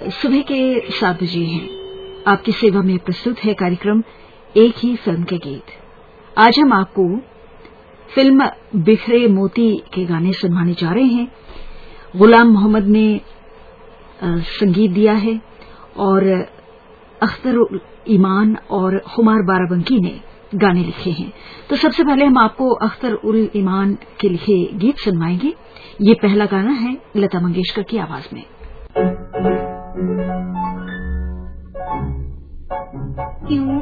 सुबह के सात बजे हैं। आपकी सेवा में प्रस्तुत है कार्यक्रम एक ही फ़िल्म के गीत। आज हम आपको फ़िल्म बिखरे मोती के गाने सुनवाने जा रहे हैं। गुलाम मोहम्मद ने संगीत दिया है और अख्तर ईमान और हुमार बाराबंकी ने गाने लिखे हैं। तो सबसे पहले हम आपको अख्तर उल ईमान के लिखे गीत सुनवाएँगे। ये पहला गाना है लता मंगेशकर की आवाज़ में। क्यों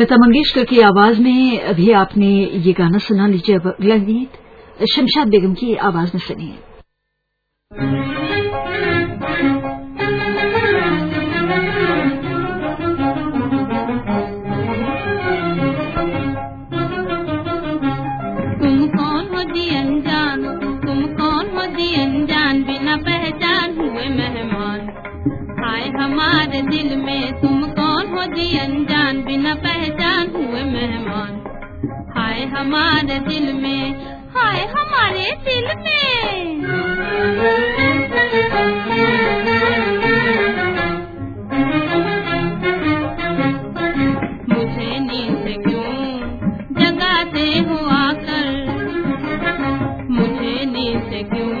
लता मंगेशकर की आवाज़ में अभी आपने ये गाना सुना लीजिए अब अगला गीत, शमशाद बेगम की आवाज़ में सुनिए। हमारे दिल में हाय हमारे दिल में। मुझे क्यों मुझे क्यों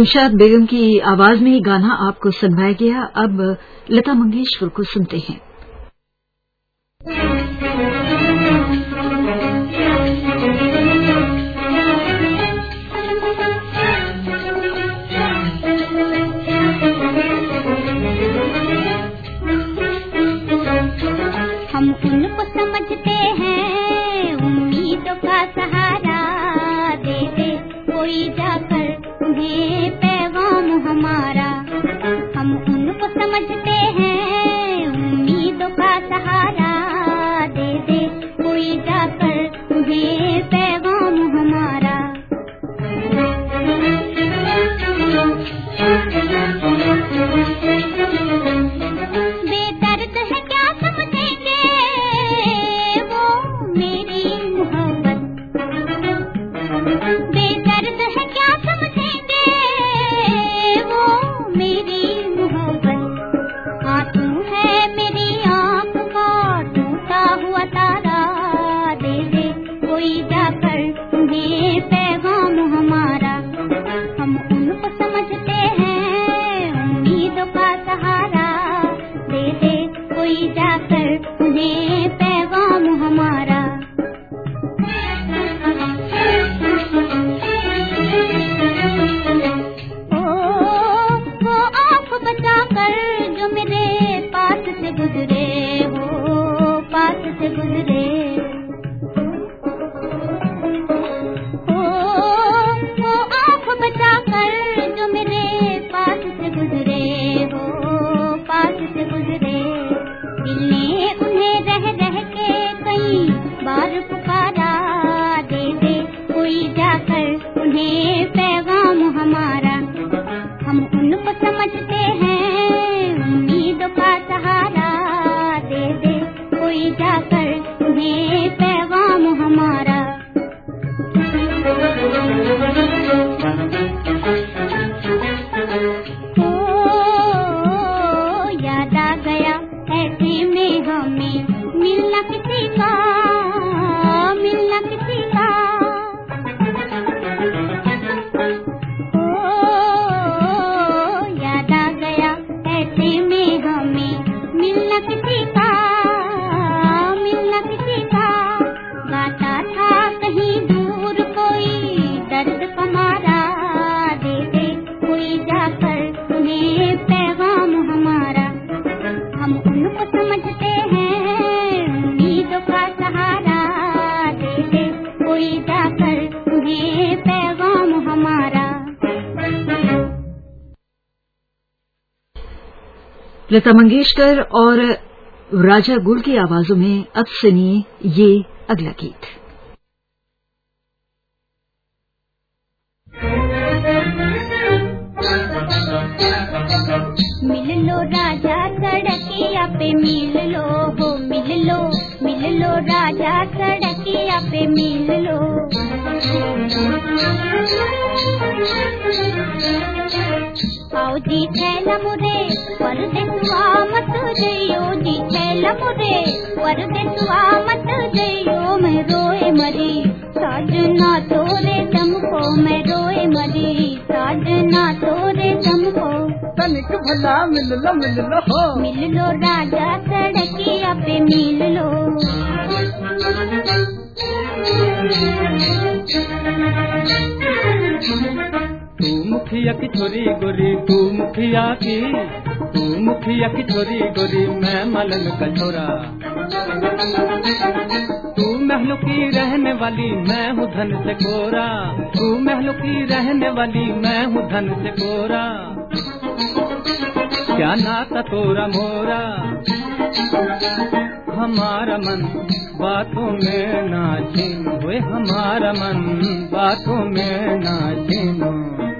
शमशाद बेगम की आवाज़ में ये गाना आपको सुनवाया गया। अब लता मंगेशकर को सुनते हैं। लता मंगेशकर और राजा गुल की आवाजों में अब सुनिए ये अगला गीत। मिल लो राजा मिल लो मिल लो राजा सड़किया पे मिल लो जी थैला मुरे परदेसुआ मत जइयो जी थैला मुरे परदेसुआ मत जइयो मैं रोए मरी साजना तोरे दम को मैं रोए मरी साजना तोरे दम को तनिक भला मिल लो मिल लो। हो मिल लो राजा सड़किया पे मिल लो। तू मुखिया की छोरी गोरी तू मुखिया की तू मुखिया की छोरी गोरी, मैं मलन का छोरा। तू महलों की रहने वाली, मैं हूँ धन से गोरा तू महलों की रहने वाली, मैं हूँ धन से गोरा क्या नाता तोरा मोरा? हमारा मन बातों में नाचिन हमारा मन बातों में नाचिन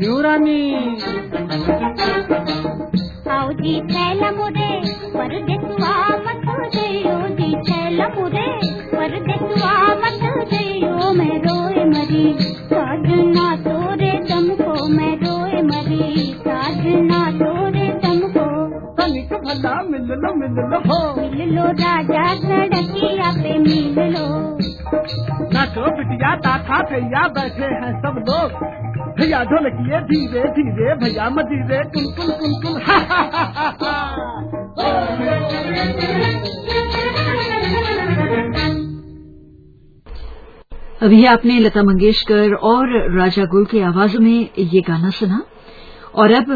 न्यूरानी ಹೌದಿ ಚಲ ಮುದೆ ಪರದೆಸುವ ಮತ್ತು ಜಯೋದಿ ಚಲ ಮುದೆ ಪರದೆಸುವ ಮತ್ತು ಜಯೋ ಮೈ ರೋಯ್ ಮರಿ ಸಾಜನಾ ತೋರೆ ತಮಕೋ ಮೈ ರೋಯ್ ಮರಿ ಸಾಜನಾ ತೋರೆ ತಮಕೋ ತನಿಕ ಭಲ್ಲ ಮಿಲ್ಲಲ ಮಿಲ್ಲಲ ಹೋ ಮಿಲ್ಲೋ ರಾಜಾ सड़किया पे मिललो नाचो बिटिया ताथा भैया बैठे हैं सब लोग भैया ढोलकिए धीरे धीरे भैया मजीरे टुम टुम टुम टुम अभी आपने लता मंगेशकर और राजा गुल की आवाजों में ये गाना सुना। और अब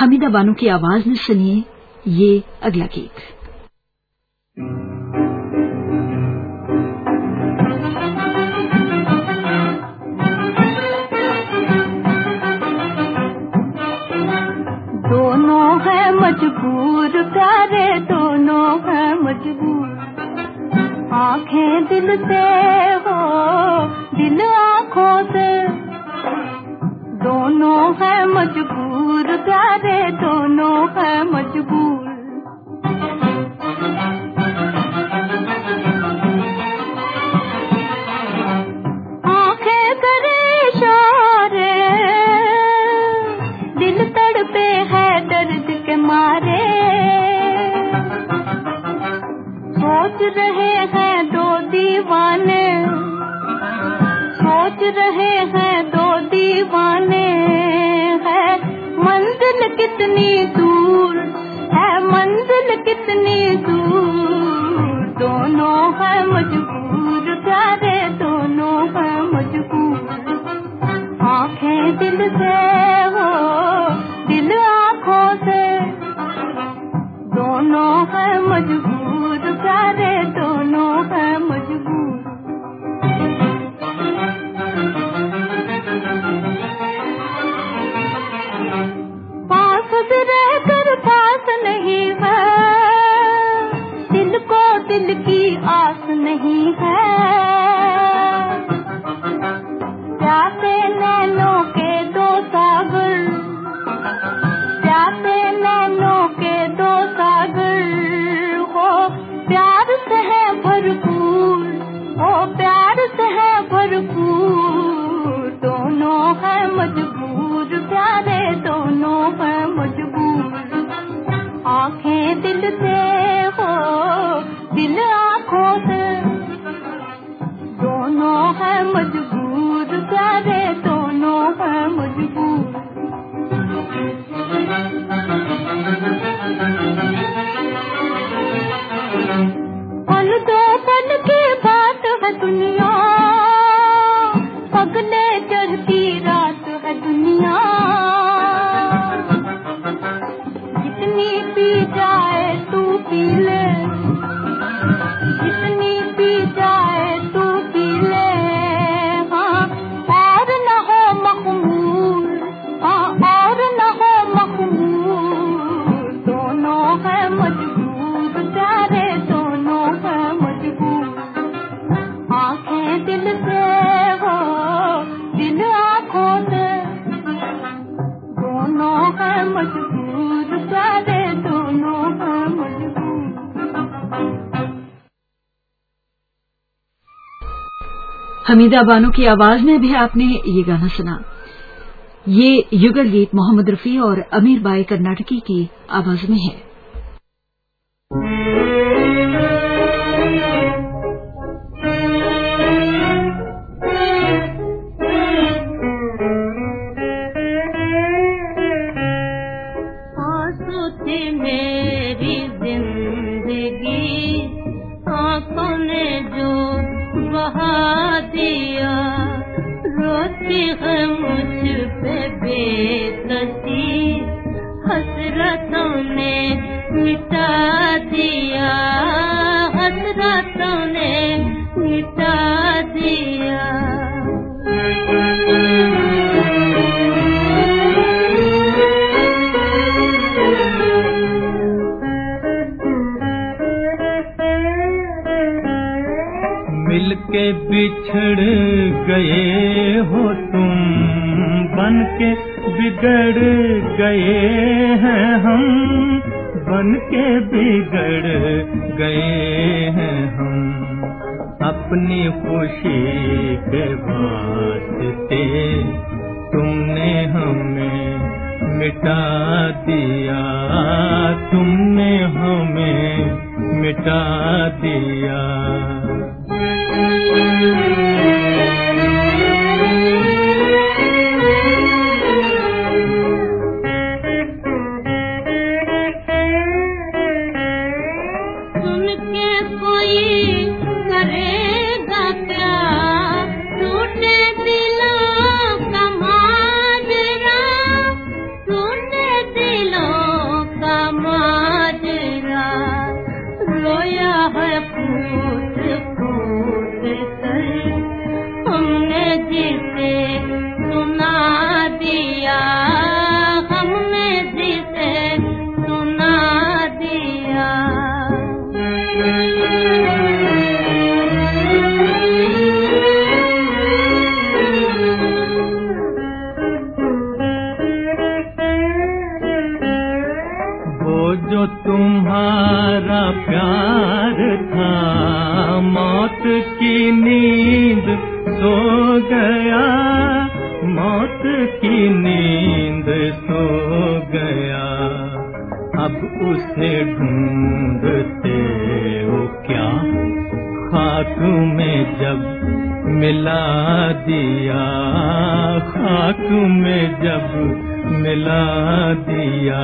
हमीदा बानो की आवाज़ में सुनिए ये अगला गीत। मजबूर प्यारे दोनों हैं मजबूर। आँखें दिल से हमीदा बानो की आवाज़ में भी आपने ये गाना सुना। ये युगल गीत मोहम्मद रफी और अमीर बाई कर्नाटकी की आवाज़ में है। बिछड़ गए हो तुम, बन के बिगड़ गए हैं हम, बन के बिगड़ गए हैं हम। अपनी खुशी के वास्ते तुमने हमें मिटा दिया, तुमने हमें मिटा दिया। सुन मिला दिया खाक में जब मिला दिया।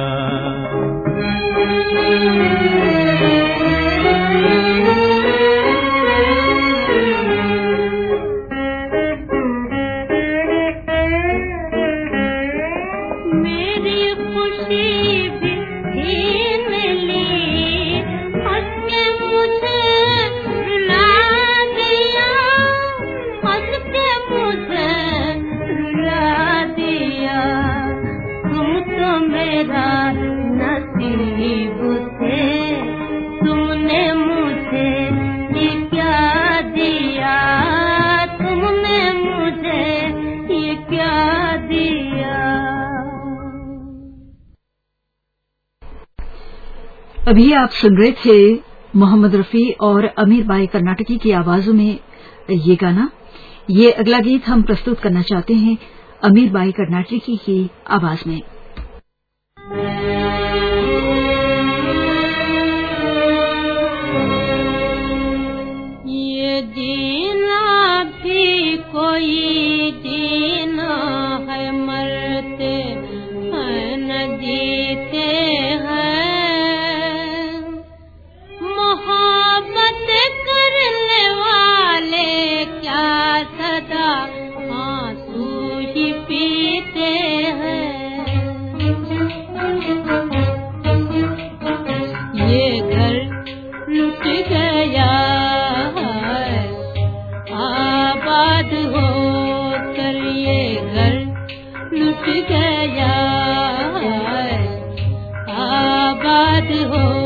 आप सुन रहे थे मोहम्मद रफी और अमीर बाई कर्नाटकी की आवाजों में ये गाना। ये अगला गीत हम प्रस्तुत करना चाहते हैं अमीर बाई कर्नाटकी की आवाज़ में। हो।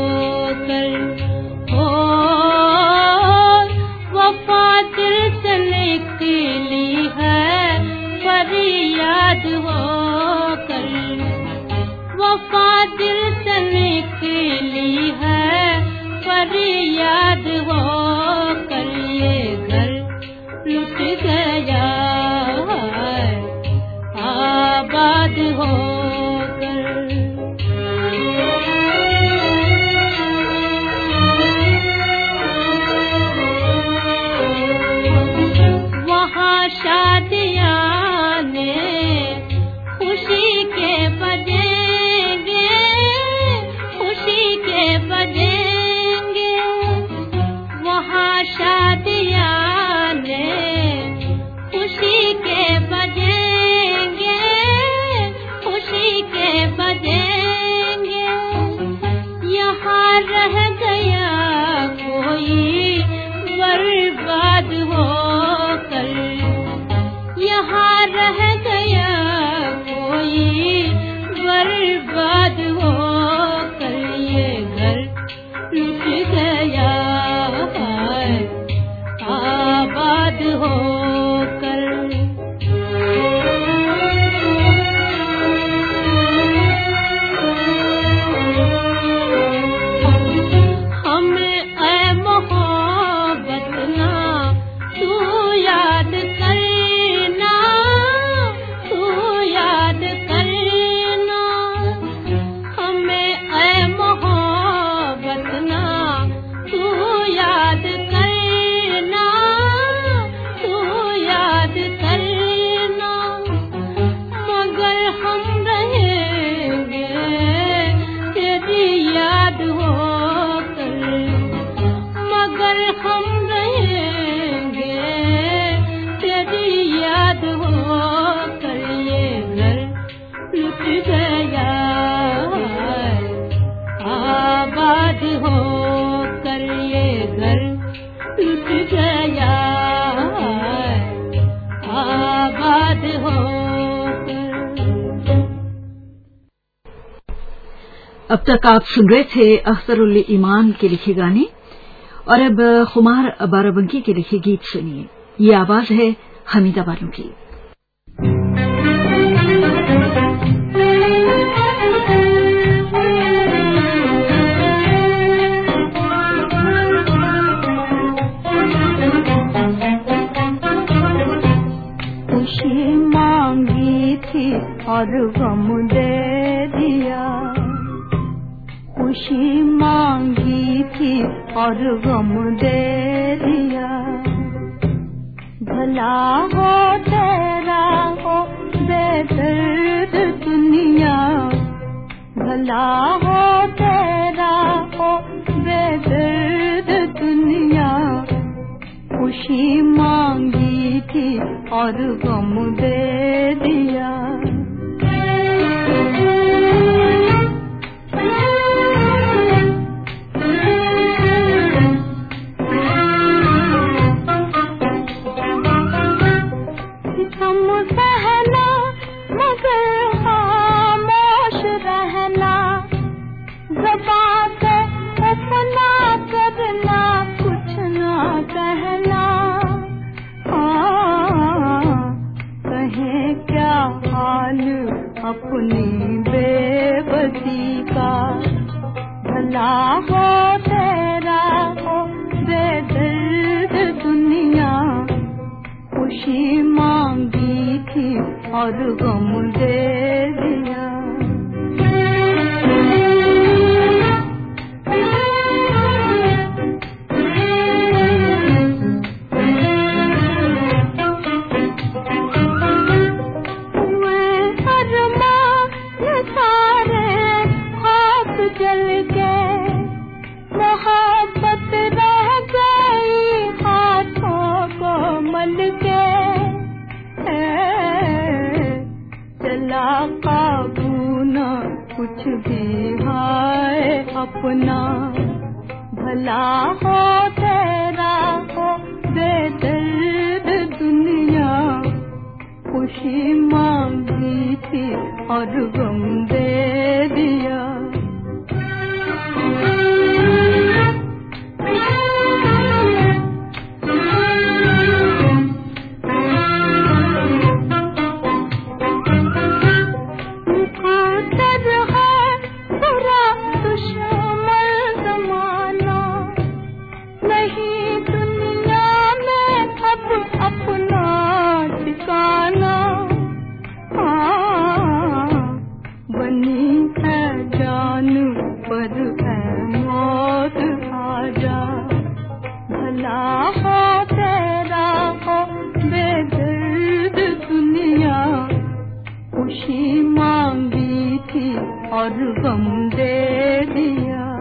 अब तक आप सुन रहे थे अख्तरुल ईमान के लिखे गाने, और अब खुमार बाराबंकी के लिखे गीत सुनिए। ये आवाज़ है हमीदा बानो की। खुशी मांगी थी और गम दे दिया। खुशी मांगी थी और गम दे दिया। भला हो तेरा, हो बेदर्द दुनिया। भला हो तेरा, हो बेदर्द दुनिया। खुशी मांगी थी और गम दे दिया। भला हो तेरा हो बेदर्द दुनिया। खुशी मांगी थी और गम दे दिया। दे दिया।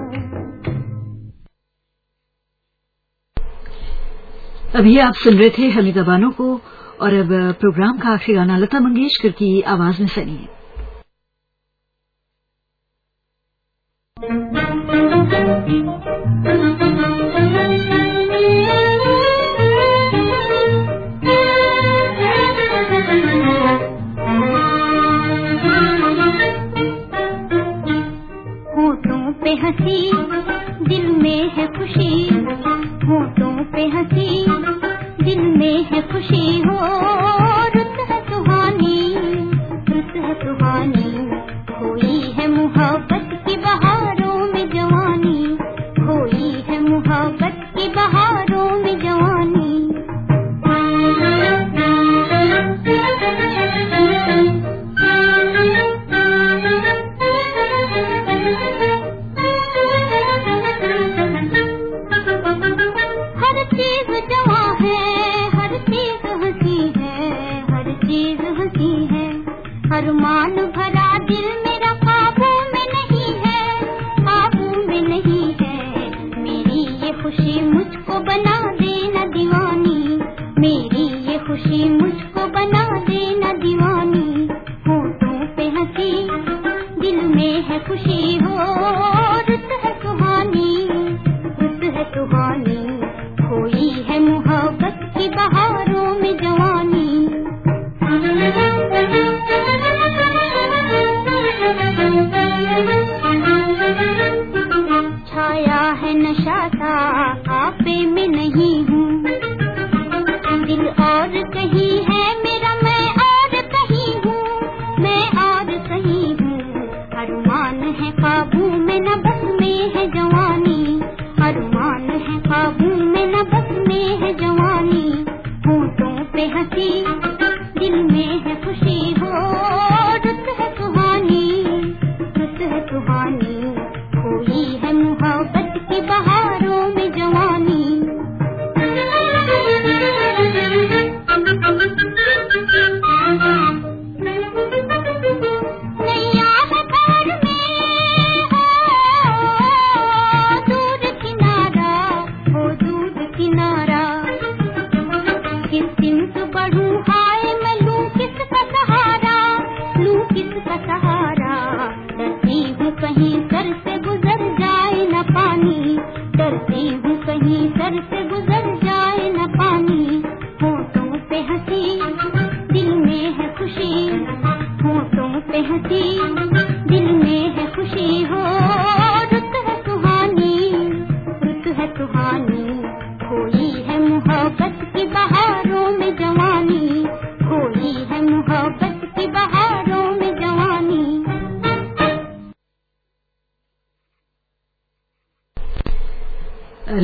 अभी आप सुन रहे थे हमीदा बानो को, और अब प्रोग्राम का आखिरी गाना लता मंगेशकर की आवाज़ में सुनिए। हँसी दिल में है खुशी होठों पे हँसी दिल में है खुशी हो।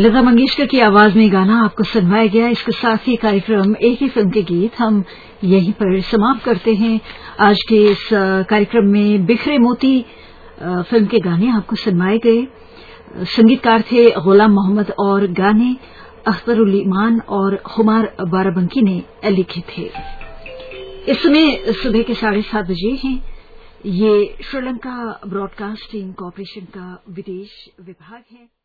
लता मंगेशकर की आवाज़ में गाना आपको सुनवाया गया। इसके साथ ही कार्यक्रम, एक ही फ़िल्म के गीत हम यहीं पर समाप्त करते हैं। आज के इस कार्यक्रम में बिखरे मोती फ़िल्म के गाने आपको सुनवाए गए। संगीतकार थे गुलाम मोहम्मद और गाने अख्तरुल ईमान और हुमार बाराबंकी ने लिखे थे। इस समय सुबह के साढ़े सात बजे हैं। ये श्रीलंका ब्रॉडकास्टिंग कॉरपोरेशन का विदेश विभाग है।